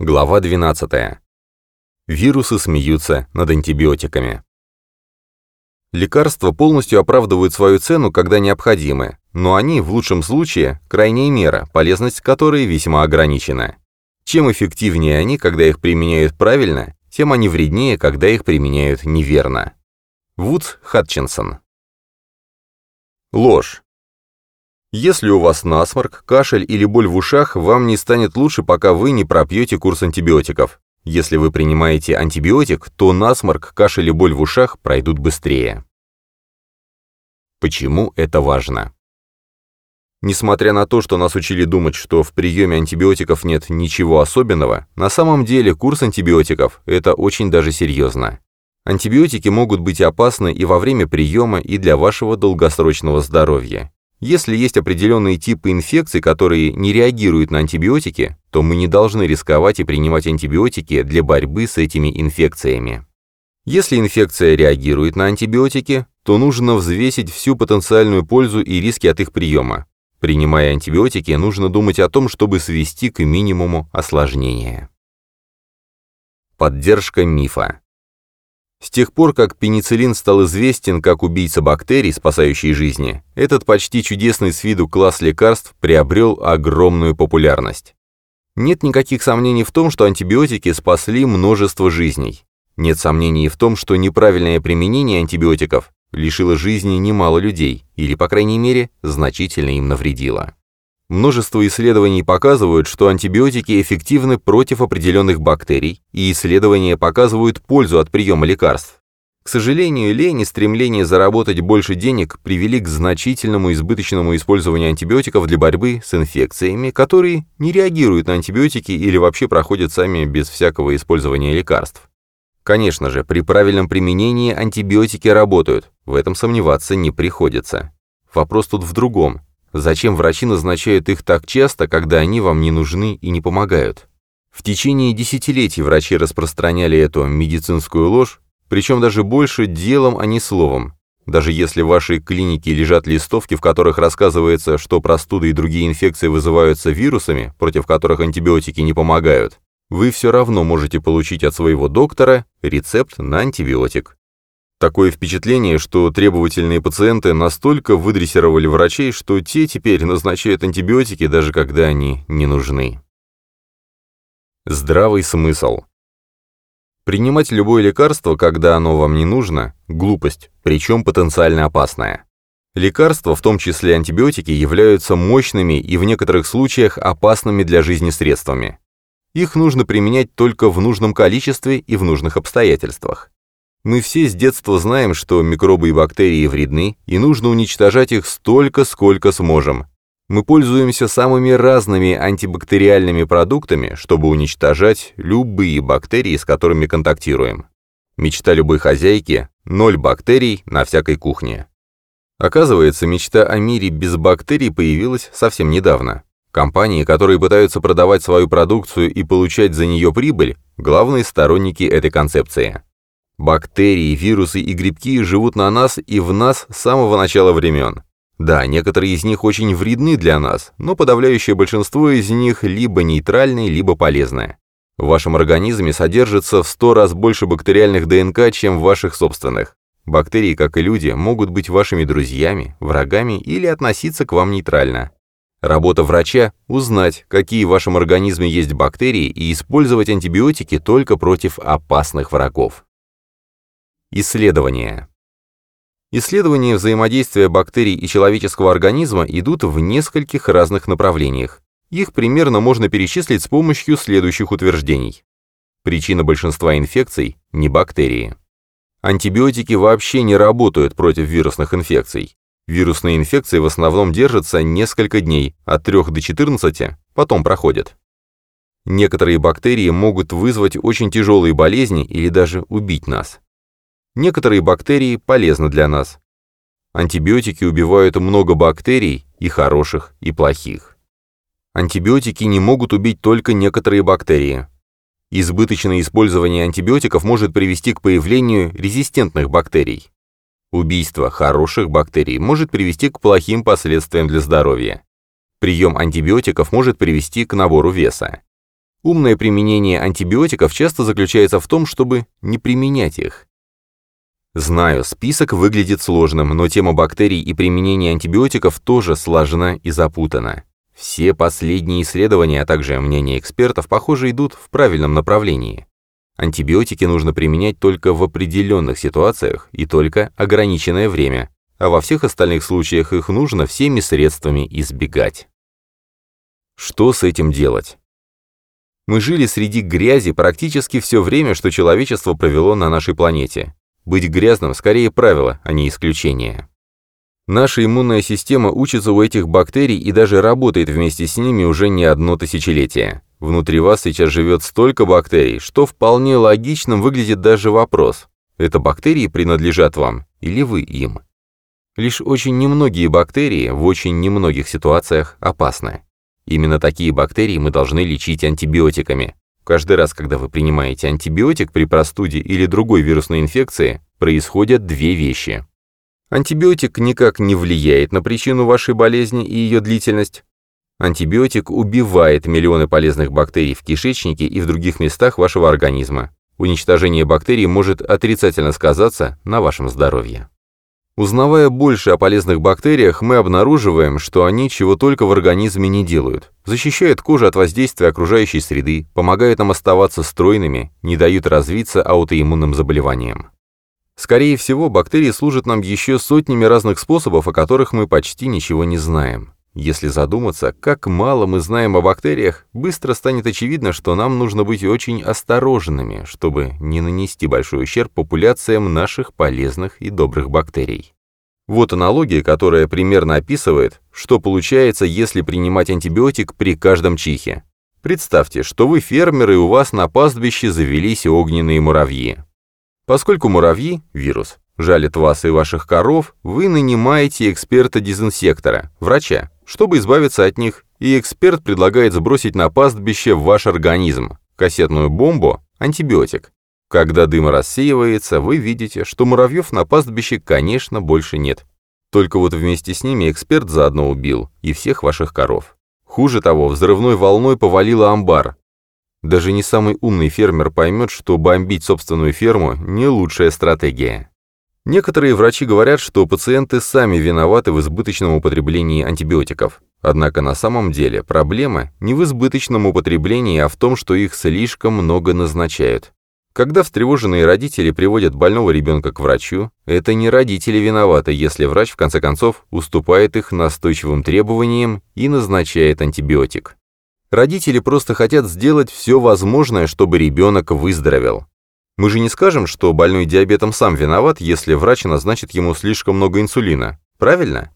Глава 12. Вирусы смеются над антибиотиками. Лекарства полностью оправдывают свою цену, когда необходимы, но они, в лучшем случае, крайняя мера, полезность которой весьма ограничена. Чем эффективнее они, когда их применяют правильно, тем они вреднее, когда их применяют неверно. Вудс Хатчинсон. Ложь. Если у вас насморк, кашель или боль в ушах, вам не станет лучше, пока вы не пропьете курс антибиотиков. Если вы принимаете антибиотик, то насморк, кашель и боль в ушах пройдут быстрее. Почему это важно? Несмотря на то, что нас учили думать, что в приеме антибиотиков нет ничего особенного, на самом деле курс антибиотиков – это очень даже серьезно. Антибиотики могут быть опасны и во время приема, и для вашего долгосрочного здоровья. Если есть определенные типы инфекций, которые не реагируют на антибиотики, то мы не должны рисковать и принимать антибиотики для борьбы с этими инфекциями. Если инфекция реагирует на антибиотики, то нужно взвесить всю потенциальную пользу и риски от их приема. Принимая антибиотики, нужно думать о том, чтобы свести к минимуму осложнения. Поддержка мифа. С тех пор, как пенициллин стал известен как убийца бактерий, спасающий жизни, этот почти чудесный с виду класс лекарств приобрел огромную популярность. Нет никаких сомнений в том, что антибиотики спасли множество жизней. Нет сомнений в том, что неправильное применение антибиотиков лишило жизни немало людей, или, по крайней мере, значительно им навредило. Множество исследований показывают, что антибиотики эффективны против определенных бактерий, и исследования показывают пользу от приема лекарств. К сожалению, лень и стремление заработать больше денег привели к значительному избыточному использованию антибиотиков для борьбы с инфекциями, которые не реагируют на антибиотики или вообще проходят сами без всякого использования лекарств. Конечно же, при правильном применении антибиотики работают, в этом сомневаться не приходится. Вопрос тут в другом. Зачем врачи назначают их так часто, когда они вам не нужны и не помогают? В течение десятилетий врачи распространяли эту медицинскую ложь, причем даже больше делом, а не словом. Даже если в вашей клинике лежат листовки, в которых рассказывается, что простуды и другие инфекции вызываются вирусами, против которых антибиотики не помогают, вы все равно можете получить от своего доктора рецепт на антибиотик. Такое впечатление, что требовательные пациенты настолько выдрессировали врачей, что те теперь назначают антибиотики, даже когда они не нужны. Здравый смысл. Принимать любое лекарство, когда оно вам не нужно – глупость, причем потенциально опасная. Лекарства, в том числе антибиотики, являются мощными и в некоторых случаях опасными для жизни средствами. Их нужно применять только в нужном количестве и в нужных обстоятельствах. Мы все с детства знаем, что микробы и бактерии вредны, и нужно уничтожать их столько, сколько сможем. Мы пользуемся самыми разными антибактериальными продуктами, чтобы уничтожать любые бактерии, с которыми контактируем. Мечта любой хозяйки – ноль бактерий на всякой кухне. Оказывается, мечта о мире без бактерий появилась совсем недавно. Компании, которые пытаются продавать свою продукцию и получать за нее прибыль, главные сторонники этой концепции. Бактерии, вирусы и грибки живут на нас и в нас с самого начала времен. Да, некоторые из них очень вредны для нас, но подавляющее большинство из них либо нейтральные, либо полезные. В вашем организме содержится в 100 раз больше бактериальных ДНК, чем в ваших собственных. Бактерии, как и люди, могут быть вашими друзьями, врагами или относиться к вам нейтрально. Работа врача – узнать, какие в вашем организме есть бактерии и использовать антибиотики только против опасных врагов. Исследования. Исследования взаимодействия бактерий и человеческого организма идут в нескольких разных направлениях. Их примерно можно перечислить с помощью следующих утверждений. Причина большинства инфекций – не бактерии. Антибиотики вообще не работают против вирусных инфекций. Вирусные инфекции в основном держатся несколько дней, от 3 до 14, потом проходят. Некоторые бактерии могут вызвать очень тяжелые болезни или даже убить нас. Некоторые бактерии полезны для нас. Антибиотики убивают много бактерий, и хороших, и плохих. Антибиотики не могут убить только некоторые бактерии. Избыточное использование антибиотиков может привести к появлению резистентных бактерий. Убийство хороших бактерий может привести к плохим последствиям для здоровья. Прием антибиотиков может привести к набору веса. Умное применение антибиотиков часто заключается в том, чтобы не применять их. Знаю, список выглядит сложным, но тема бактерий и применения антибиотиков тоже сложна и запутана. Все последние исследования, а также мнения экспертов, похоже, идут в правильном направлении. Антибиотики нужно применять только в определенных ситуациях и только ограниченное время, а во всех остальных случаях их нужно всеми средствами избегать. Что с этим делать? Мы жили среди грязи практически все время, что человечество провело на нашей планете. Быть грязным скорее правило, а не исключение. Наша иммунная система учится у этих бактерий и даже работает вместе с ними уже не одно тысячелетие. Внутри вас сейчас живет столько бактерий, что вполне логичным выглядит даже вопрос, это бактерии принадлежат вам или вы им? Лишь очень немногие бактерии в очень немногих ситуациях опасны. Именно такие бактерии мы должны лечить антибиотиками. Каждый раз, когда вы принимаете антибиотик при простуде или другой вирусной инфекции, происходят две вещи. Антибиотик никак не влияет на причину вашей болезни и ее длительность. Антибиотик убивает миллионы полезных бактерий в кишечнике и в других местах вашего организма. Уничтожение бактерий может отрицательно сказаться на вашем здоровье. Узнавая больше о полезных бактериях, мы обнаруживаем, что они чего только в организме не делают. Защищают кожу от воздействия окружающей среды, помогают нам оставаться стройными, не дают развиться аутоиммунным заболеваниям. Скорее всего, бактерии служат нам еще сотнями разных способов, о которых мы почти ничего не знаем. Если задуматься, как мало мы знаем о бактериях, быстро станет очевидно, что нам нужно быть очень осторожными, чтобы не нанести большой ущерб популяциям наших полезных и добрых бактерий. Вот аналогия, которая примерно описывает, что получается, если принимать антибиотик при каждом чихе. Представьте, что вы фермер и у вас на пастбище завелись огненные муравьи. Поскольку муравьи, вирус, жалят вас и ваших коров, вы нанимаете эксперта-дезинсектора, врача, чтобы избавиться от них, и эксперт предлагает сбросить на пастбище в ваш организм кассетную бомбу, антибиотик. Когда дым рассеивается, вы видите, что муравьев на пастбище, конечно, больше нет. Только вот вместе с ними эксперт заодно убил и всех ваших коров. Хуже того, взрывной волной повалило амбар, даже не самый умный фермер поймет, что бомбить собственную ферму – не лучшая стратегия. Некоторые врачи говорят, что пациенты сами виноваты в избыточном употреблении антибиотиков. Однако на самом деле проблема не в избыточном употреблении, а в том, что их слишком много назначают. Когда встревоженные родители приводят больного ребенка к врачу, это не родители виноваты, если врач в конце концов уступает их настойчивым требованиям и назначает антибиотик. Родители просто хотят сделать все возможное, чтобы ребенок выздоровел. Мы же не скажем, что больной диабетом сам виноват, если врач назначит ему слишком много инсулина. Правильно?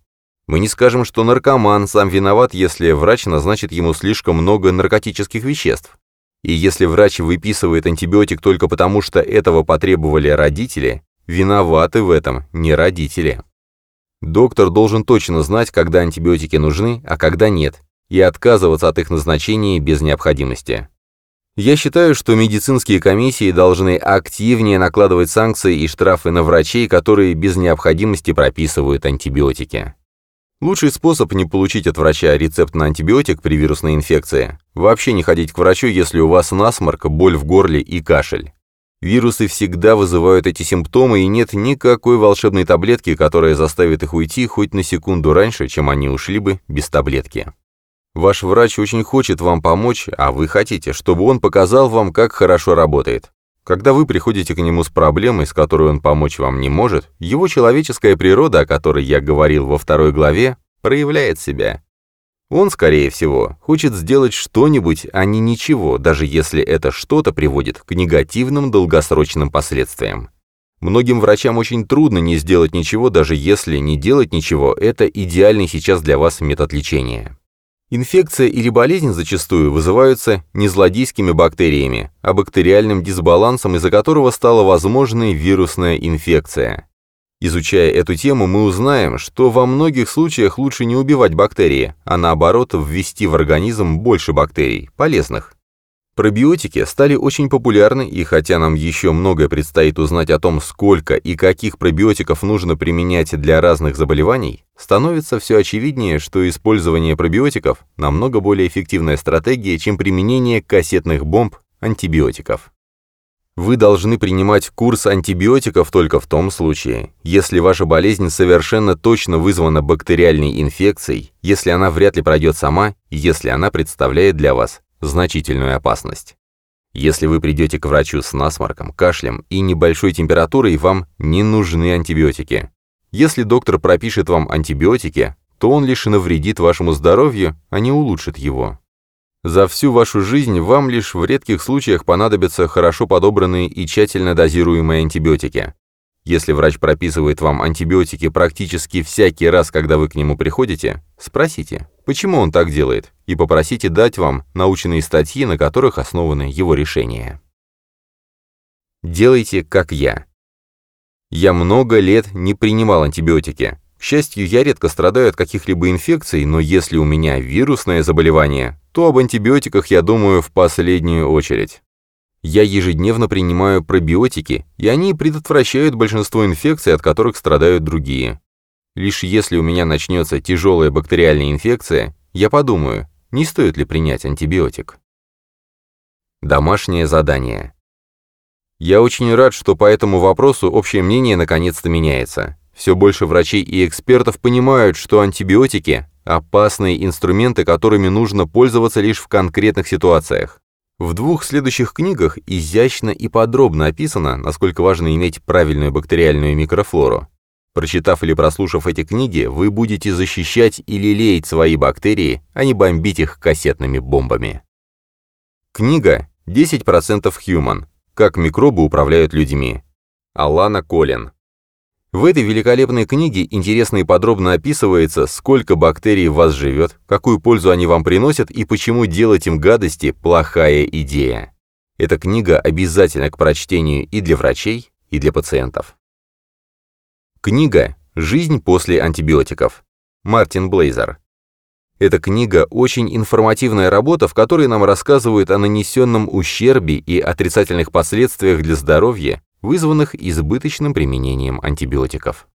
Мы не скажем, что наркоман сам виноват, если врач назначит ему слишком много наркотических веществ. И если врач выписывает антибиотик только потому, что этого потребовали родители, виноваты в этом не родители. Доктор должен точно знать, когда антибиотики нужны, а когда нет, и отказываться от их назначения без необходимости. Я считаю, что медицинские комиссии должны активнее накладывать санкции и штрафы на врачей, которые без необходимости прописывают антибиотики. Лучший способ не получить от врача рецепт на антибиотик при вирусной инфекции – вообще не ходить к врачу, если у вас насморк, боль в горле и кашель. Вирусы всегда вызывают эти симптомы, и нет никакой волшебной таблетки, которая заставит их уйти хоть на секунду раньше, чем они ушли бы без таблетки. Ваш врач очень хочет вам помочь, а вы хотите, чтобы он показал вам, как хорошо работает. Когда вы приходите к нему с проблемой, с которой он помочь вам не может, его человеческая природа, о которой я говорил во второй главе, проявляет себя. Он, скорее всего, хочет сделать что-нибудь, а не ничего, даже если это что-то приводит к негативным долгосрочным последствиям. Многим врачам очень трудно не сделать ничего, даже если не делать ничего – это идеальный сейчас для вас метод лечения. Инфекция или болезнь зачастую вызываются не злодейскими бактериями, а бактериальным дисбалансом, из-за которого стала возможной вирусная инфекция. Изучая эту тему, мы узнаем, что во многих случаях лучше не убивать бактерии, а наоборот ввести в организм больше бактерий, полезных. Пробиотики стали очень популярны, и хотя нам еще многое предстоит узнать о том, сколько и каких пробиотиков нужно применять для разных заболеваний, становится все очевиднее, что использование пробиотиков намного более эффективная стратегия, чем применение кассетных бомб антибиотиков. Вы должны принимать курс антибиотиков только в том случае, если ваша болезнь совершенно точно вызвана бактериальной инфекцией, если она вряд ли пройдет сама, если она представляет для вас значительную опасность. Если вы придете к врачу с насморком, кашлем и небольшой температурой, вам не нужны антибиотики. Если доктор пропишет вам антибиотики, то он лишь навредит вашему здоровью, а не улучшит его. За всю вашу жизнь вам лишь в редких случаях понадобятся хорошо подобранные и тщательно дозируемые антибиотики. Если врач прописывает вам антибиотики практически всякий раз, когда вы к нему приходите, спросите, почему он так делает, и попросите дать вам научные статьи, на которых основаны его решения. Делайте, как я. Я много лет не принимал антибиотики. К счастью, я редко страдаю от каких-либо инфекций, но если у меня вирусное заболевание, то об антибиотиках я думаю в последнюю очередь. Я ежедневно принимаю пробиотики, и они предотвращают большинство инфекций, от которых страдают другие. Лишь если у меня начнется тяжелая бактериальная инфекция, я подумаю, не стоит ли принять антибиотик. Домашнее задание. Я очень рад, что по этому вопросу общее мнение наконец-то меняется. Все больше врачей и экспертов понимают, что антибиотики – опасные инструменты, которыми нужно пользоваться лишь в конкретных ситуациях. В двух следующих книгах изящно и подробно описано, насколько важно иметь правильную бактериальную микрофлору. Прочитав или прослушав эти книги, вы будете защищать и лелеять свои бактерии, а не бомбить их кассетными бомбами. Книга «10% Human. Как микробы управляют людьми». Алана Колин. В этой великолепной книге интересно и подробно описывается, сколько бактерий в вас живет, какую пользу они вам приносят и почему делать им гадости – плохая идея. Эта книга обязательна к прочтению и для врачей, и для пациентов. Книга «Жизнь после антибиотиков». Мартин Блейзер. Эта книга – очень информативная работа, в которой нам рассказывают о нанесенном ущербе и отрицательных последствиях для здоровья вызванных избыточным применением антибиотиков.